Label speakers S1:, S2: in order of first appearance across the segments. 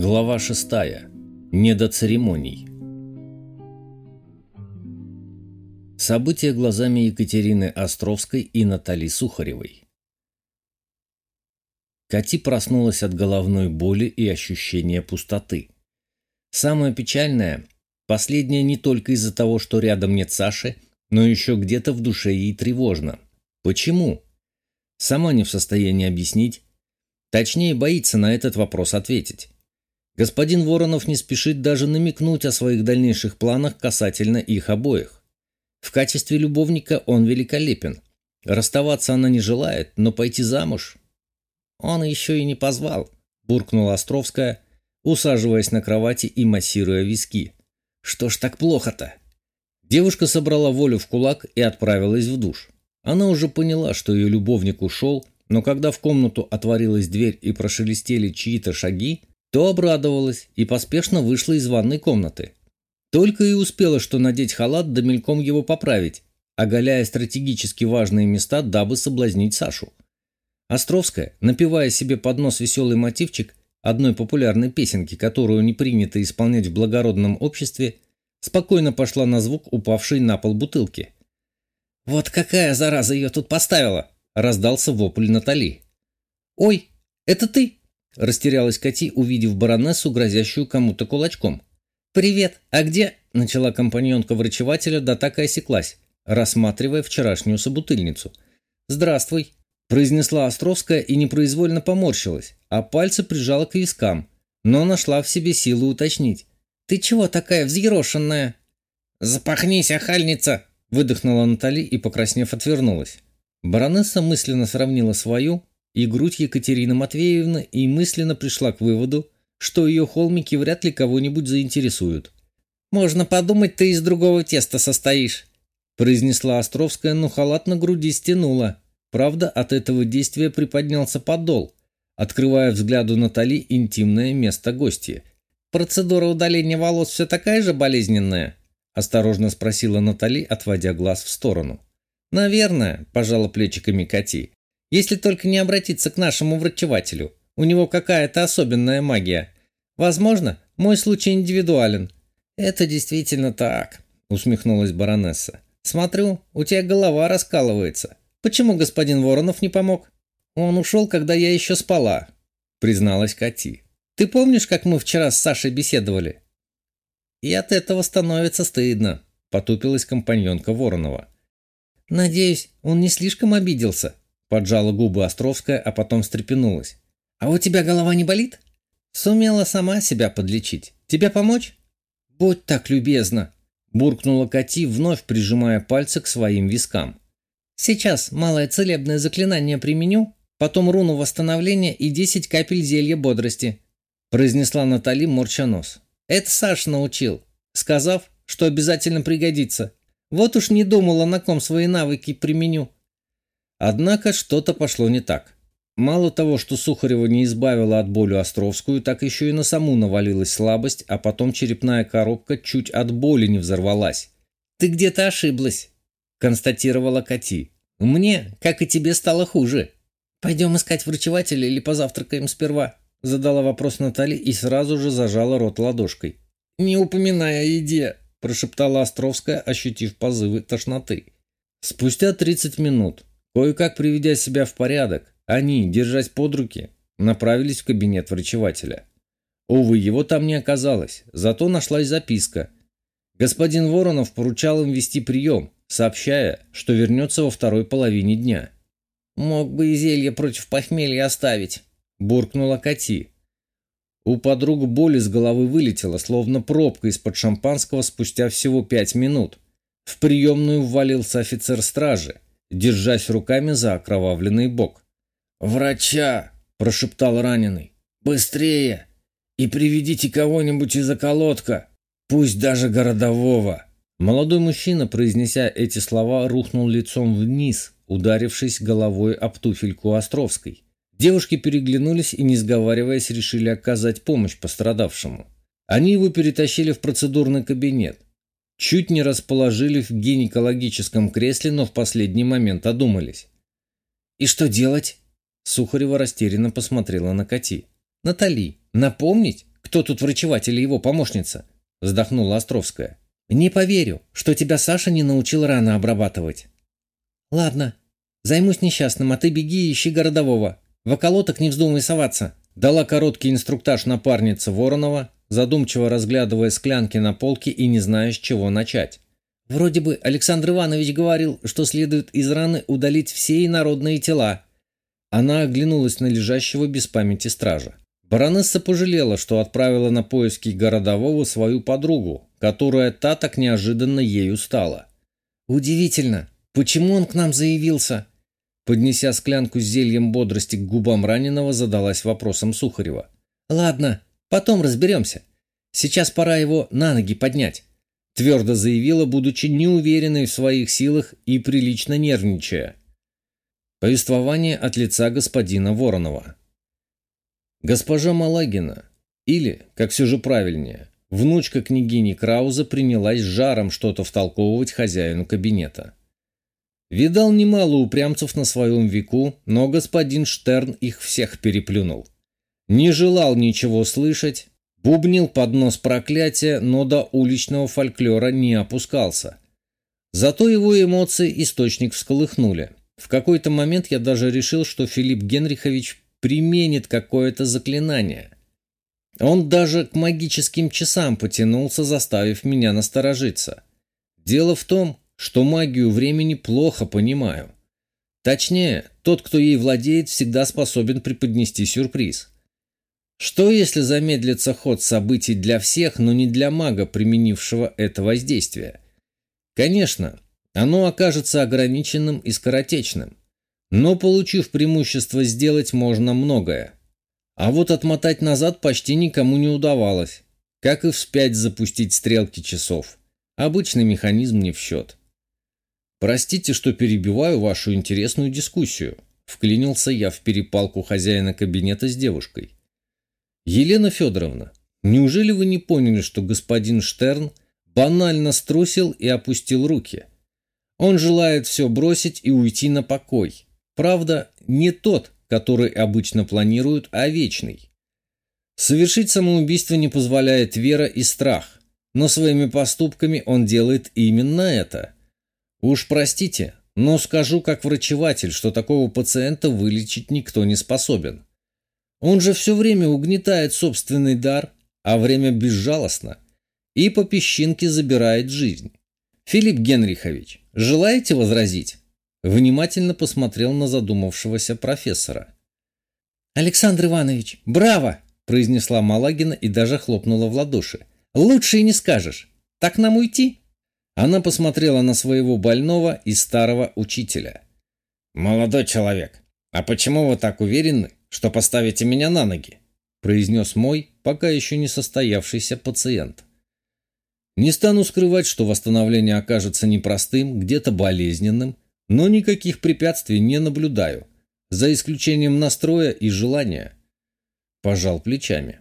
S1: Глава шестая. Не до церемоний. События глазами Екатерины Островской и Натали Сухаревой. Кати проснулась от головной боли и ощущения пустоты. Самое печальное – последнее не только из-за того, что рядом нет Саши, но еще где-то в душе ей тревожно. Почему? Сама не в состоянии объяснить. Точнее, боится на этот вопрос ответить. Господин Воронов не спешит даже намекнуть о своих дальнейших планах касательно их обоих. В качестве любовника он великолепен. Расставаться она не желает, но пойти замуж... Он еще и не позвал, буркнула Островская, усаживаясь на кровати и массируя виски. Что ж так плохо-то? Девушка собрала волю в кулак и отправилась в душ. Она уже поняла, что ее любовник ушел, но когда в комнату отворилась дверь и прошелестели чьи-то шаги, то обрадовалась и поспешно вышла из ванной комнаты. Только и успела что надеть халат да мельком его поправить, оголяя стратегически важные места, дабы соблазнить Сашу. Островская, напевая себе под нос веселый мотивчик одной популярной песенки, которую не принято исполнять в благородном обществе, спокойно пошла на звук упавшей на пол бутылки. «Вот какая зараза ее тут поставила!» – раздался вопль Натали. «Ой, это ты?» Растерялась Кати, увидев баронессу, грозящую кому-то кулачком. «Привет! А где?» – начала компаньонка врачевателя, да так и осеклась, рассматривая вчерашнюю собутыльницу. «Здравствуй!» – произнесла Островская и непроизвольно поморщилась, а пальцы прижала к вискам, но нашла в себе силу уточнить. «Ты чего такая взъерошенная?» «Запахнись, охальница!» – выдохнула Натали и, покраснев, отвернулась. Баронесса мысленно сравнила свою, и грудь Екатерины Матвеевны и мысленно пришла к выводу, что ее холмики вряд ли кого-нибудь заинтересуют. «Можно подумать, ты из другого теста состоишь», произнесла Островская, но халат на груди стянула. Правда, от этого действия приподнялся подол, открывая взгляду Натали интимное место гостья. «Процедура удаления волос все такая же болезненная?» осторожно спросила Натали, отводя глаз в сторону. «Наверное», – пожала плечиками Кати. Если только не обратиться к нашему врачевателю. У него какая-то особенная магия. Возможно, мой случай индивидуален. Это действительно так, усмехнулась баронесса. Смотрю, у тебя голова раскалывается. Почему господин Воронов не помог? Он ушел, когда я еще спала, призналась Кати. Ты помнишь, как мы вчера с Сашей беседовали? И от этого становится стыдно, потупилась компаньонка Воронова. Надеюсь, он не слишком обиделся, Поджала губы Островская, а потом встрепенулась. «А у тебя голова не болит?» «Сумела сама себя подлечить. Тебе помочь?» «Будь так любезна!» Буркнула Кати, вновь прижимая пальцы к своим вискам. «Сейчас малое целебное заклинание применю, потом руну восстановления и десять капель зелья бодрости», произнесла Натали, морча нос. «Это Саш научил, сказав, что обязательно пригодится. Вот уж не думала, на ком свои навыки применю». Однако что-то пошло не так. Мало того, что Сухарева не избавила от боли Островскую, так еще и на саму навалилась слабость, а потом черепная коробка чуть от боли не взорвалась. «Ты где-то ошиблась», — констатировала Кати. «Мне, как и тебе, стало хуже. Пойдем искать врачевателя или позавтракаем сперва?» — задала вопрос Натали и сразу же зажала рот ладошкой. «Не упоминая о еде», — прошептала Островская, ощутив позывы тошноты. Спустя тридцать минут Кое-как приведя себя в порядок, они, держась под руки, направились в кабинет врачевателя. Увы, его там не оказалось, зато нашлась записка. Господин Воронов поручал им вести прием, сообщая, что вернется во второй половине дня. «Мог бы и зелье против похмелья оставить», – буркнула Кати. У подруг боль из головы вылетела, словно пробка из-под шампанского спустя всего пять минут. В приемную ввалился офицер стражи – держась руками за окровавленный бок. «Врача!» – прошептал раненый. «Быстрее! И приведите кого-нибудь из околотка, пусть даже городового!» Молодой мужчина, произнеся эти слова, рухнул лицом вниз, ударившись головой об туфельку Островской. Девушки переглянулись и, не сговариваясь, решили оказать помощь пострадавшему. Они его перетащили в процедурный кабинет. Чуть не расположили в гинекологическом кресле, но в последний момент одумались. «И что делать?» Сухарева растерянно посмотрела на Кати. «Натали, напомнить, кто тут врачеватель и его помощница?» – вздохнула Островская. «Не поверю, что тебя Саша не научил рано обрабатывать». «Ладно, займусь несчастным, а ты беги и ищи городового. В околоток не вздумай соваться», – дала короткий инструктаж напарница Воронова, задумчиво разглядывая склянки на полке и не зная, с чего начать. «Вроде бы Александр Иванович говорил, что следует из раны удалить все инородные тела». Она оглянулась на лежащего без памяти стража. Баронесса пожалела, что отправила на поиски городового свою подругу, которая та так неожиданно ею стала. «Удивительно, почему он к нам заявился?» Поднеся склянку с зельем бодрости к губам раненого, задалась вопросом Сухарева. «Ладно, Потом разберемся. Сейчас пора его на ноги поднять», – твердо заявила, будучи неуверенной в своих силах и прилично нервничая. Повествование от лица господина Воронова. Госпожа Малагина, или, как все же правильнее, внучка княгини Крауза принялась жаром что-то втолковывать хозяину кабинета. Видал немало упрямцев на своем веку, но господин Штерн их всех переплюнул не желал ничего слышать, бубнил под нос проклятия, но до уличного фольклора не опускался. Зато его эмоции источник всколыхнули. В какой-то момент я даже решил, что Филипп Генрихович применит какое-то заклинание. Он даже к магическим часам потянулся, заставив меня насторожиться. Дело в том, что магию времени плохо понимаю. Точнее, тот, кто ей владеет, всегда способен преподнести сюрприз. Что если замедлится ход событий для всех, но не для мага, применившего это воздействие? Конечно, оно окажется ограниченным и скоротечным. Но получив преимущество сделать можно многое. А вот отмотать назад почти никому не удавалось. Как и вспять запустить стрелки часов. Обычный механизм не в счет. «Простите, что перебиваю вашу интересную дискуссию», – вклинился я в перепалку хозяина кабинета с девушкой. «Елена Федоровна, неужели вы не поняли, что господин Штерн банально струсил и опустил руки? Он желает все бросить и уйти на покой. Правда, не тот, который обычно планируют, а вечный. Совершить самоубийство не позволяет вера и страх, но своими поступками он делает именно это. Уж простите, но скажу как врачеватель, что такого пациента вылечить никто не способен. Он же все время угнетает собственный дар, а время безжалостно, и по песчинке забирает жизнь. Филипп Генрихович, желаете возразить? Внимательно посмотрел на задумавшегося профессора. «Александр Иванович, браво!» произнесла Малагина и даже хлопнула в ладоши. «Лучше и не скажешь. Так нам уйти?» Она посмотрела на своего больного и старого учителя. «Молодой человек, а почему вы так уверены, что поставите меня на ноги», произнес мой, пока еще не состоявшийся пациент. Не стану скрывать, что восстановление окажется непростым, где-то болезненным, но никаких препятствий не наблюдаю, за исключением настроя и желания. Пожал плечами.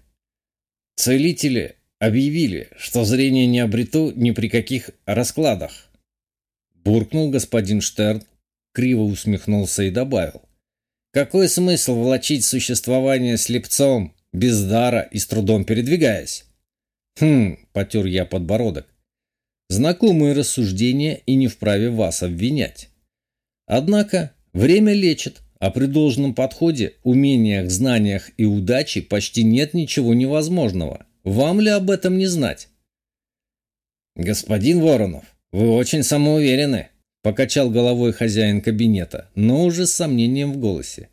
S1: Целители объявили, что зрение не обрету ни при каких раскладах. Буркнул господин Штерн, криво усмехнулся и добавил. Какой смысл влачить существование слепцом, без дара и с трудом передвигаясь? Хм, потер я подбородок. Знакомые рассуждения и не вправе вас обвинять. Однако время лечит, а при должном подходе, умениях, знаниях и удаче почти нет ничего невозможного. Вам ли об этом не знать? Господин Воронов, вы очень самоуверены, Покачал головой хозяин кабинета, но уже с сомнением в голосе.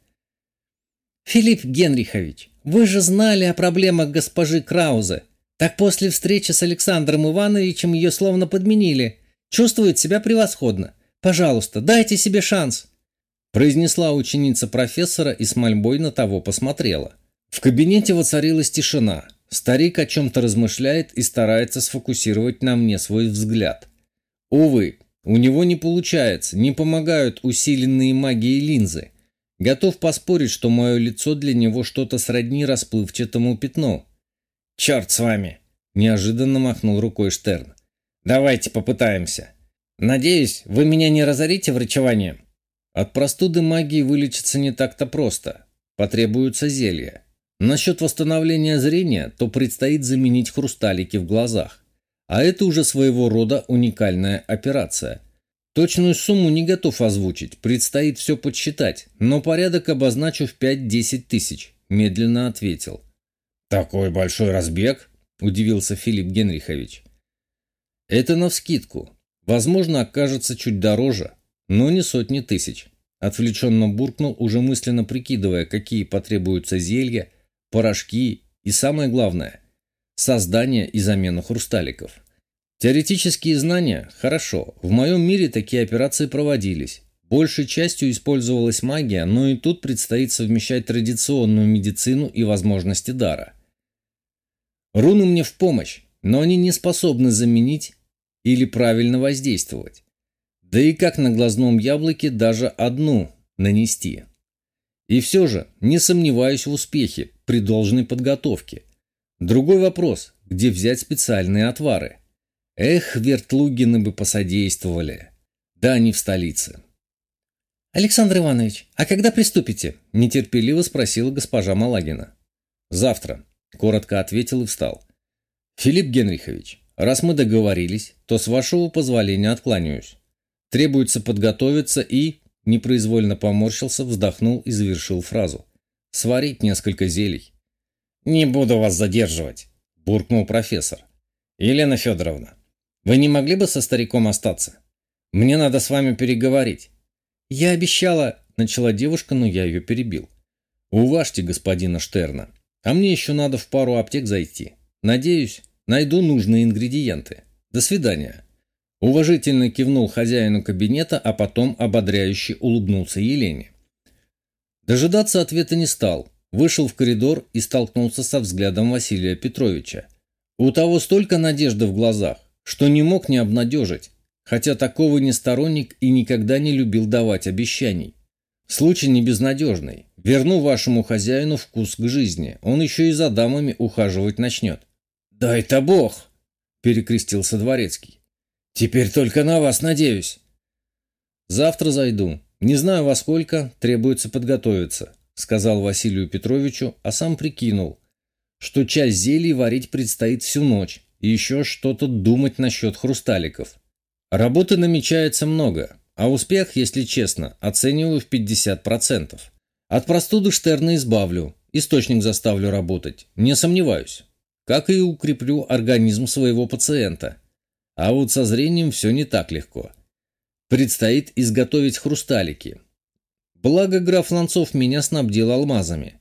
S1: «Филипп Генрихович, вы же знали о проблемах госпожи Краузе. Так после встречи с Александром Ивановичем ее словно подменили. Чувствует себя превосходно. Пожалуйста, дайте себе шанс!» Произнесла ученица профессора и с мольбой на того посмотрела. В кабинете воцарилась тишина. Старик о чем-то размышляет и старается сфокусировать на мне свой взгляд. Увы, у него не получается, не помогают усиленные магией линзы. Готов поспорить, что мое лицо для него что-то сродни расплывчатому пятну. «Черт с вами!» – неожиданно махнул рукой Штерн. «Давайте попытаемся. Надеюсь, вы меня не разорите врачеванием?» От простуды магии вылечиться не так-то просто. Потребуются зелья. Насчет восстановления зрения, то предстоит заменить хрусталики в глазах. А это уже своего рода уникальная операция. Точную сумму не готов озвучить, предстоит все подсчитать, но порядок обозначу в 5-10 тысяч, медленно ответил. «Такой большой разбег?» – удивился Филипп Генрихович. «Это навскидку. Возможно, окажется чуть дороже, но не сотни тысяч». Отвлеченно буркнул, уже мысленно прикидывая, какие потребуются зелья, порошки и, самое главное, создание и замена хрусталиков. Теоретические знания – хорошо. В моем мире такие операции проводились. Большей частью использовалась магия, но и тут предстоит совмещать традиционную медицину и возможности дара. Руны мне в помощь, но они не способны заменить или правильно воздействовать. Да и как на глазном яблоке даже одну нанести. И все же не сомневаюсь в успехе при должной подготовке. Другой вопрос, где взять специальные отвары – Эх, вертлугины бы посодействовали. Да не в столице.
S2: «Александр Иванович, а когда приступите?» – нетерпеливо спросила госпожа Малагина.
S1: «Завтра», – коротко ответил и встал. «Филипп Генрихович, раз мы договорились, то с вашего позволения откланяюсь. Требуется подготовиться и...» Непроизвольно поморщился, вздохнул и завершил фразу. «Сварить несколько зелий».
S3: «Не буду вас задерживать», – буркнул профессор. «Елена Федоровна, вы не могли бы со стариком остаться? Мне надо с вами переговорить».
S1: «Я обещала...» — начала девушка, но я ее перебил. «Уважьте господина Штерна. А мне еще надо в пару аптек зайти. Надеюсь, найду нужные ингредиенты. До свидания». Уважительно кивнул хозяину кабинета, а потом ободряюще улыбнулся Елене. Дожидаться ответа не стал. Вышел в коридор и столкнулся со взглядом Василия Петровича. У того столько надежды в глазах, что не мог не обнадежить, хотя такого не сторонник и никогда не любил давать обещаний. Случай не безнадежный. Верну вашему хозяину вкус к жизни. Он еще и за дамами ухаживать начнет.
S3: «Дай-то бог!» – перекрестился Дворецкий. «Теперь только на вас надеюсь».
S1: «Завтра зайду. Не знаю во сколько, требуется подготовиться», – сказал Василию Петровичу, а сам прикинул, что часть зелий варить предстоит всю ночь, и еще что-то думать насчет хрусталиков. Работы намечается много, а успех, если честно, оцениваю в 50%. От простуды Штерна избавлю, источник заставлю работать, не сомневаюсь. Как и укреплю организм своего пациента. А вот со зрением все не так легко. Предстоит изготовить хрусталики. Благо граф Ланцов меня снабдил алмазами.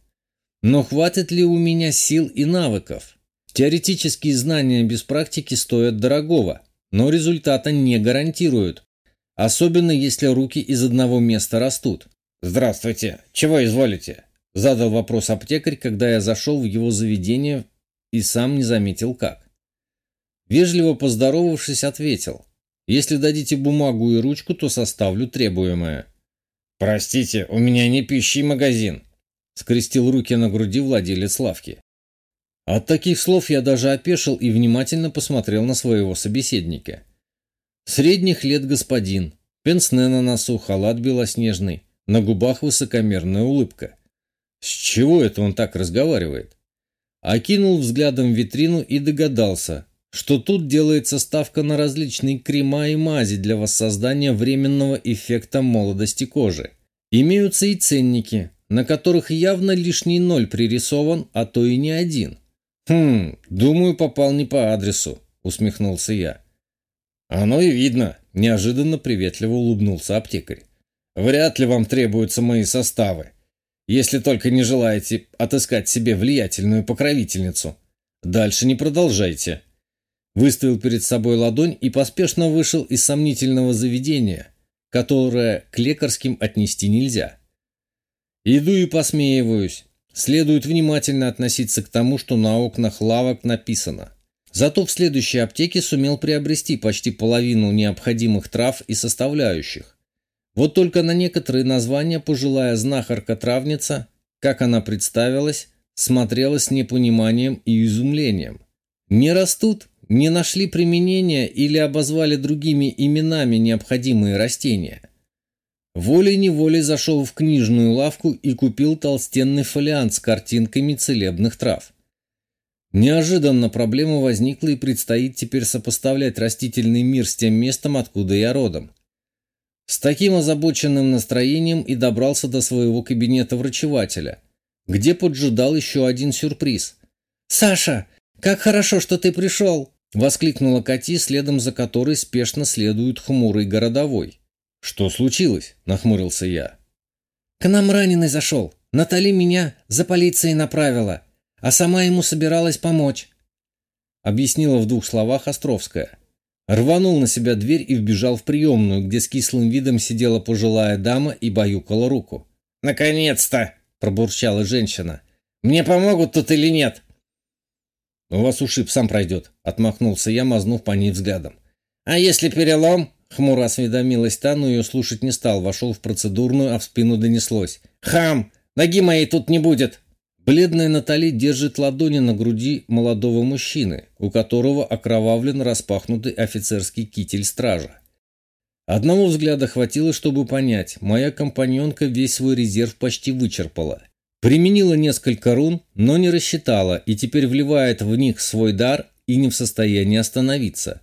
S1: Но хватит ли у меня сил и навыков? Теоретические знания без практики стоят дорогого, но результата не гарантируют, особенно если руки из одного места растут.
S3: «Здравствуйте, чего изволите?»
S1: – задал вопрос аптекарь, когда я зашел в его заведение и сам не заметил как. Вежливо поздоровавшись, ответил. «Если дадите бумагу и ручку, то составлю требуемое».
S3: «Простите, у меня не пищий магазин», – скрестил руки на груди владелец лавки.
S1: От таких слов я даже опешил и внимательно посмотрел на своего собеседника. Средних лет господин, пенсне на носу, халат белоснежный, на губах высокомерная улыбка. С чего это он так разговаривает? Окинул взглядом витрину и догадался, что тут делается ставка на различные крема и мази для воссоздания временного эффекта молодости кожи. Имеются и ценники, на которых явно лишний ноль пририсован, а то и не один. «Хм, думаю, попал не по адресу», — усмехнулся я.
S3: «Оно и видно», — неожиданно приветливо улыбнулся аптекарь. «Вряд ли вам требуются мои составы, если только не желаете отыскать себе влиятельную покровительницу. Дальше не продолжайте». Выставил перед собой ладонь и поспешно вышел из сомнительного заведения, которое к лекарским отнести нельзя. Иду и посмеиваюсь. Следует внимательно относиться к тому, что на окнах лавок написано. Зато в следующей аптеке сумел приобрести почти половину необходимых трав и составляющих. Вот только на некоторые названия пожилая знахарка-травница, как она представилась, смотрела с непониманием и изумлением. Не растут, не нашли применения или обозвали другими именами необходимые растения.
S1: волей-неволей зашел в книжную лавку и купил толстенный фолиант с картинками целебных трав. Неожиданно проблема возникла и предстоит теперь сопоставлять растительный мир с тем местом, откуда я родом. С таким озабоченным настроением и добрался до своего кабинета врачевателя, где поджидал еще один сюрприз. «Саша, как хорошо, что ты пришел!» — воскликнула Кати, следом за которой спешно следует хмурый городовой. «Что случилось?» — нахмурился я.
S2: «К нам раненый зашел. Натали меня за полицией направила а сама ему собиралась помочь.
S1: Объяснила в двух словах Островская. Рванул на себя дверь и вбежал в приемную, где с кислым видом сидела пожилая дама и баюкала руку.
S3: «Наконец-то!» – пробурчала женщина. «Мне помогут тут или нет?»
S1: «У вас ушиб, сам пройдет», – отмахнулся я, мазнув по ней взглядом.
S3: «А если перелом?»
S1: – хмуро осведомилась та, но ее слушать не стал, вошел в процедурную, а в спину донеслось.
S3: «Хам! Ноги моей тут не будет!»
S1: Бледная Натали держит ладони на груди молодого мужчины, у которого окровавлен распахнутый офицерский китель стража. Одного взгляда хватило, чтобы понять, моя компаньонка весь свой резерв почти вычерпала. Применила несколько рун, но не рассчитала и теперь вливает в них свой дар и не в состоянии остановиться.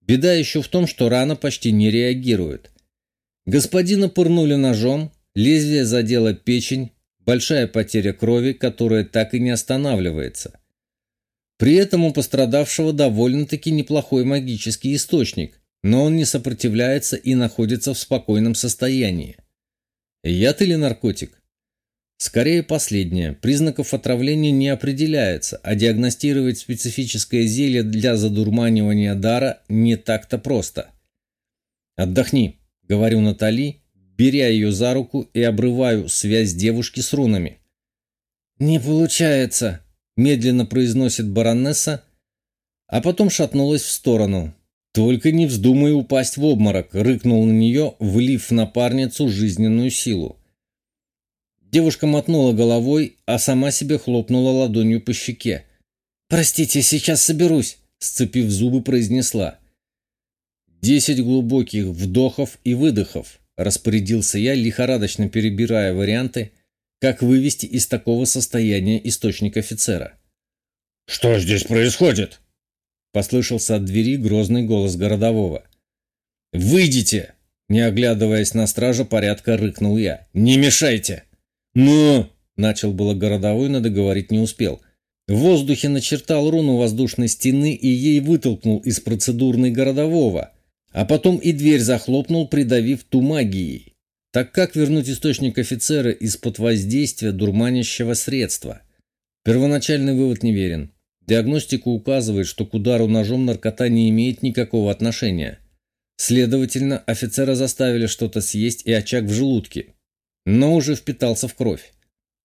S1: Беда еще в том, что рана почти не реагирует. Господина пырнули ножом, лезвие задело печень, большая потеря крови, которая так и не останавливается. При этом у пострадавшего довольно-таки неплохой магический источник, но он не сопротивляется и находится в спокойном состоянии. Яд или наркотик? Скорее последнее. Признаков отравления не определяется, а диагностировать специфическое зелье для задурманивания дара не так-то просто. «Отдохни», — говорю Натали, беря ее за руку и обрываю связь девушки с рунами.
S2: «Не получается», — медленно произносит баронесса, а потом шатнулась в сторону.
S1: «Только не вздумай упасть в обморок», — рыкнул на нее, влив в напарницу жизненную силу. Девушка мотнула головой, а сама себе хлопнула ладонью по щеке.
S2: «Простите, сейчас соберусь», — сцепив зубы, произнесла.
S1: Десять глубоких вдохов и выдохов. Распорядился я, лихорадочно перебирая варианты, как вывести из такого состояния источник офицера.
S3: «Что здесь происходит?»
S1: Послышался от двери грозный голос городового. «Выйдите!» Не оглядываясь на стража порядка, рыкнул я. «Не мешайте!»
S3: «Ну!»
S1: Начал было городовой, но договорить не успел. В воздухе начертал руну воздушной стены и ей вытолкнул из процедурной городового – а потом и дверь захлопнул, придавив ту магией. Так как вернуть источник офицера из-под воздействия дурманящего средства? Первоначальный вывод неверен. Диагностика указывает, что к удару ножом наркота не имеет никакого отношения. Следовательно, офицера заставили что-то съесть и очаг в желудке. Но уже впитался в кровь.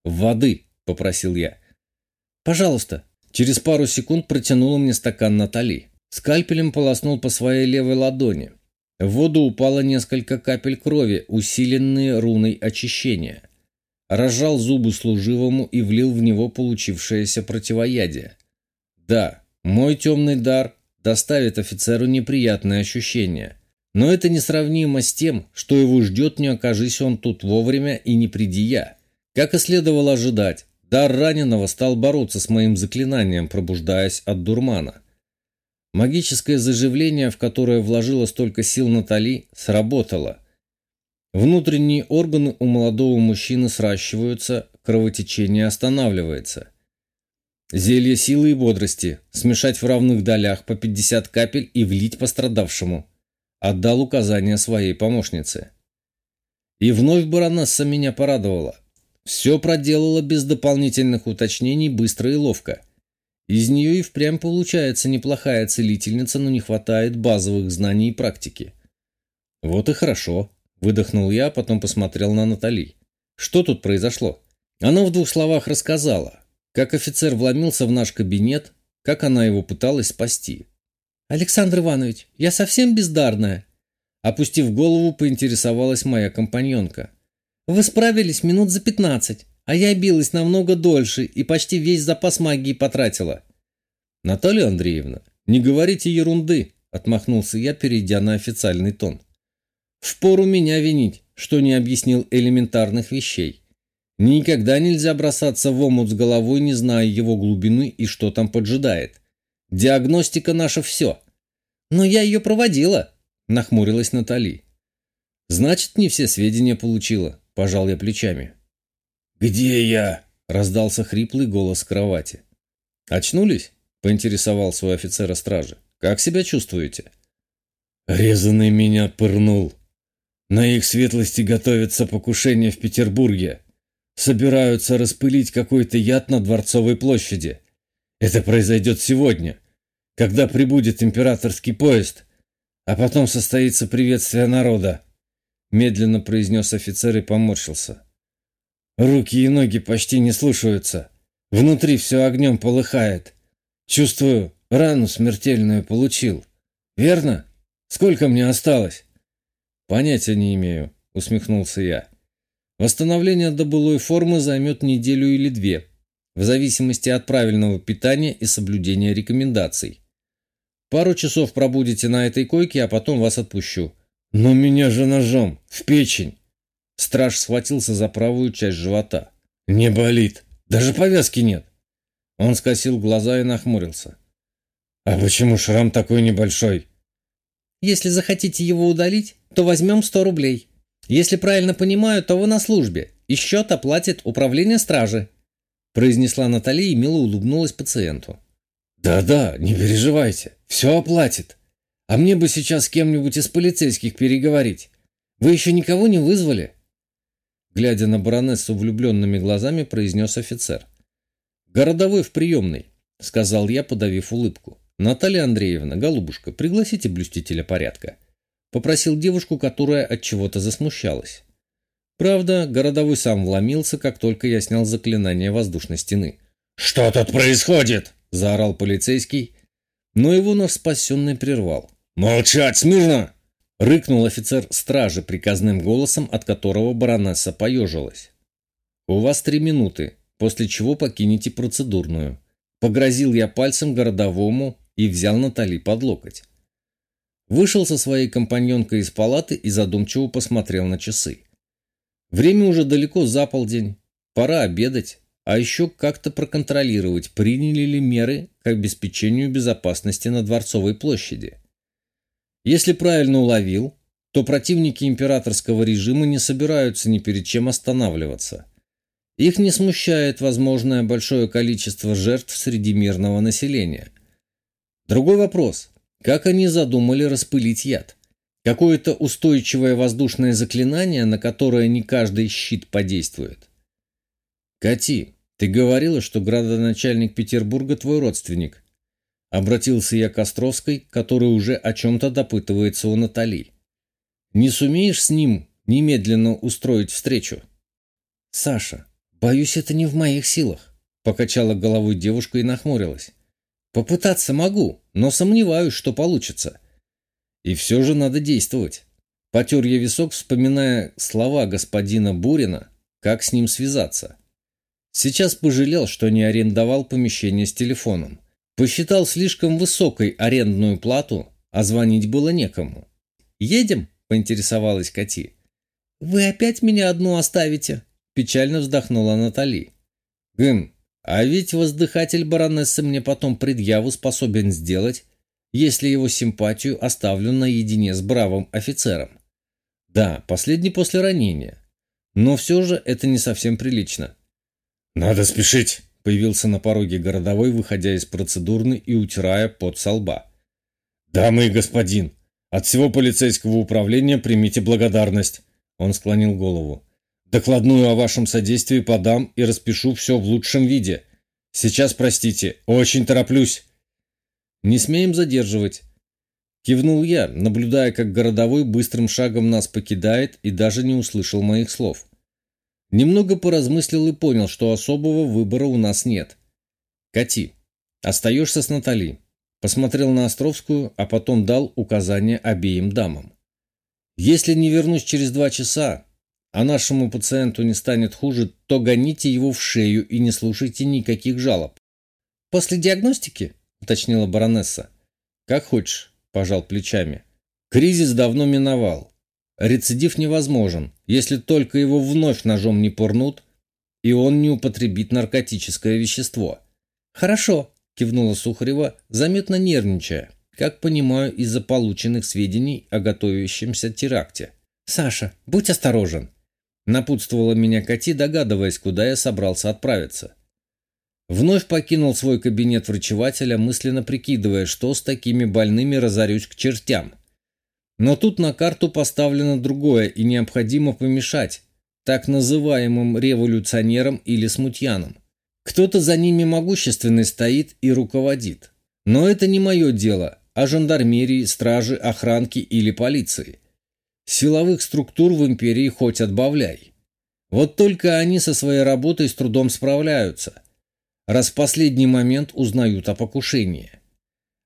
S1: «Воды», — попросил я.
S2: «Пожалуйста».
S1: Через пару секунд протянула мне стакан Натали. Скальпелем полоснул по своей левой ладони. В воду упало несколько капель крови, усиленные руной очищения. Разжал зубы служивому и влил в него получившееся противоядие. Да, мой темный дар доставит офицеру неприятные ощущения. Но это несравнимо с тем, что его ждет, не окажись он тут вовремя и не приди я. Как и следовало ожидать, дар раненого стал бороться с моим заклинанием, пробуждаясь от дурмана. Магическое заживление, в которое вложила столько сил Натали, сработало. Внутренние органы у молодого мужчины сращиваются, кровотечение останавливается. Зелье силы и бодрости смешать в равных долях по 50 капель и влить пострадавшему. Отдал указание своей помощнице. И вновь баронесса меня порадовала. Все проделала без дополнительных уточнений быстро и ловко. Из нее и впрямь получается неплохая целительница, но не хватает базовых знаний и практики. Вот и хорошо, выдохнул я, потом посмотрел на Натали. Что тут произошло? Она в двух словах рассказала, как офицер вломился в наш кабинет, как она его пыталась спасти.
S2: «Александр Иванович, я совсем бездарная?»
S1: Опустив голову, поинтересовалась моя компаньонка.
S2: «Вы справились минут за пятнадцать. А я билась намного дольше и почти весь запас магии потратила.
S1: Наталья Андреевна, не говорите ерунды, отмахнулся я, перейдя на официальный тон. Впору меня винить.
S2: что не объяснил элементарных вещей. Никогда нельзя бросаться в омут с головой, не зная его глубины и что там поджидает. Диагностика наша все. Но я ее проводила, нахмурилась Натали. Значит, не все сведения получила, пожал я плечами.
S3: Где я?
S2: раздался хриплый голос с кровати. Очнулись? поинтересовался у офицера стражи. Как себя чувствуете?
S3: Резанный меня пырнул. На их светлости готовится покушение в Петербурге. Собираются распылить какой-то яд на Дворцовой площади. Это произойдет сегодня, когда прибудет императорский поезд, а потом состоится приветствие народа. Медленно произнес офицер и поморщился. Руки и ноги почти не слушаются. Внутри все огнем полыхает. Чувствую, рану смертельную получил. Верно? Сколько мне осталось?
S2: Понятия не имею, усмехнулся я. Восстановление до былой формы займет неделю или две, в зависимости от правильного питания и соблюдения рекомендаций. Пару часов пробудете на этой койке, а потом вас отпущу.
S3: Но меня же ножом в печень.
S2: Страж схватился за правую часть живота.
S3: Не болит. Даже повязки нет.
S2: Он скосил глаза и нахмурился.
S3: А почему шрам такой небольшой?
S2: Если захотите его удалить, то возьмем 100 рублей. Если правильно понимаю, то вы на службе, и счет оплатит управление стражи», произнесла Наталья и мило улыбнулась пациенту.
S3: «Да-да, не переживайте, все оплатит. А мне бы сейчас с кем-нибудь из полицейских переговорить. Вы еще никого не вызвали?»
S2: Глядя на баронессу влюбленными глазами, произнес офицер. «Городовой в приемной», — сказал я, подавив улыбку. «Наталья Андреевна, голубушка, пригласите блюстителя порядка». Попросил девушку, которая от чего-то засмущалась. Правда, городовой сам вломился, как только я снял заклинание воздушной стены.
S3: «Что тут происходит?»
S2: – заорал полицейский, но его нож спасенный прервал.
S3: «Молчать, смирно!»
S2: – рыкнул офицер стражи приказным голосом, от которого баронесса поежилась. «У вас три минуты, после чего покинете процедурную». Погрозил я пальцем городовому и взял Натали под локоть. Вышел со своей компаньонкой из палаты и задумчиво посмотрел на часы. Время уже далеко за полдень. Пора обедать, а еще как-то проконтролировать, приняли ли меры к обеспечению безопасности на Дворцовой площади. Если правильно уловил, то противники императорского режима не собираются ни перед чем останавливаться. Их не смущает возможное большое количество жертв среди мирного населения. Другой вопрос – как они задумали распылить яд? Какое-то устойчивое воздушное заклинание, на которое не каждый щит подействует. Кати, ты говорила, что градоначальник Петербурга твой родственник. Обратился я к Островской, который уже о чем-то допытывается у Натали. Не сумеешь с ним немедленно устроить встречу? Саша, боюсь, это не в моих силах. Покачала головой девушка и нахмурилась. Попытаться могу, но сомневаюсь, что получится. И все же надо действовать. Потер я висок, вспоминая слова господина Бурина, как с ним связаться. Сейчас пожалел, что не арендовал помещение с телефоном. Посчитал слишком высокой арендную плату, а звонить было некому. «Едем?» – поинтересовалась Кати. «Вы опять меня одну оставите?» – печально вздохнула Натали. «Гм, а ведь воздыхатель баронессы мне потом предъяву способен сделать, если его симпатию оставлю наедине с бравым офицером. Да, последний после ранения. Но все же это не совсем прилично.
S3: «Надо спешить!»
S2: — появился на пороге городовой, выходя из процедурной и утирая пот со лба.
S3: «Дамы и господин, от всего полицейского управления примите благодарность!» Он склонил голову. Докладную о вашем содействии подам и распишу все в лучшем виде. Сейчас, простите, очень тороплюсь.
S2: Не смеем задерживать. Кивнул я, наблюдая, как городовой быстрым шагом нас покидает и даже не услышал моих слов. Немного поразмыслил и понял, что особого выбора у нас нет. Кати, остаешься с Натали. Посмотрел на Островскую, а потом дал указание обеим дамам. Если не вернусь через два часа, а нашему пациенту не станет хуже, то гоните его в шею и не слушайте никаких жалоб. «После диагностики?» – уточнила баронесса. «Как хочешь», – пожал плечами. «Кризис давно миновал. Рецидив невозможен, если только его вновь ножом не пурнут, и он не употребит наркотическое вещество.
S1: «Хорошо», – кивнула Сухарева, заметно нервничая, как понимаю, из-за полученных сведений о готовящемся теракте. «Саша, будь осторожен», – напутствовала меня Кати, догадываясь, куда я собрался отправиться. Вновь покинул свой кабинет врачевателя, мысленно прикидывая, что с такими больными разорюсь к чертям. Но тут на карту поставлено другое, и необходимо помешать так называемым революционерам или смутьянам. Кто-то за ними могущественный стоит и руководит. Но это не мое дело, а жандармерии, стражи, охранки или полиции. Силовых структур в империи хоть отбавляй. Вот только они со своей работой с трудом справляются, раз в последний момент узнают о покушении.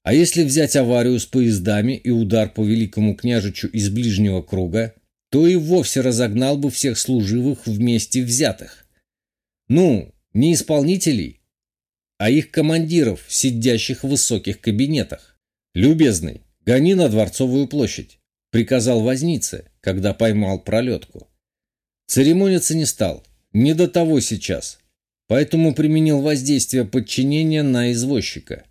S1: А если взять аварию с поездами и удар по великому княжичу из ближнего круга, то и вовсе разогнал бы всех служивых вместе взятых. Ну, не исполнителей, а их командиров, сидящих в высоких кабинетах. «Любезный, гони на Дворцовую площадь», — приказал вознице, когда поймал пролетку. Церемониться не стал, не до того сейчас, поэтому применил воздействие подчинения на извозчика.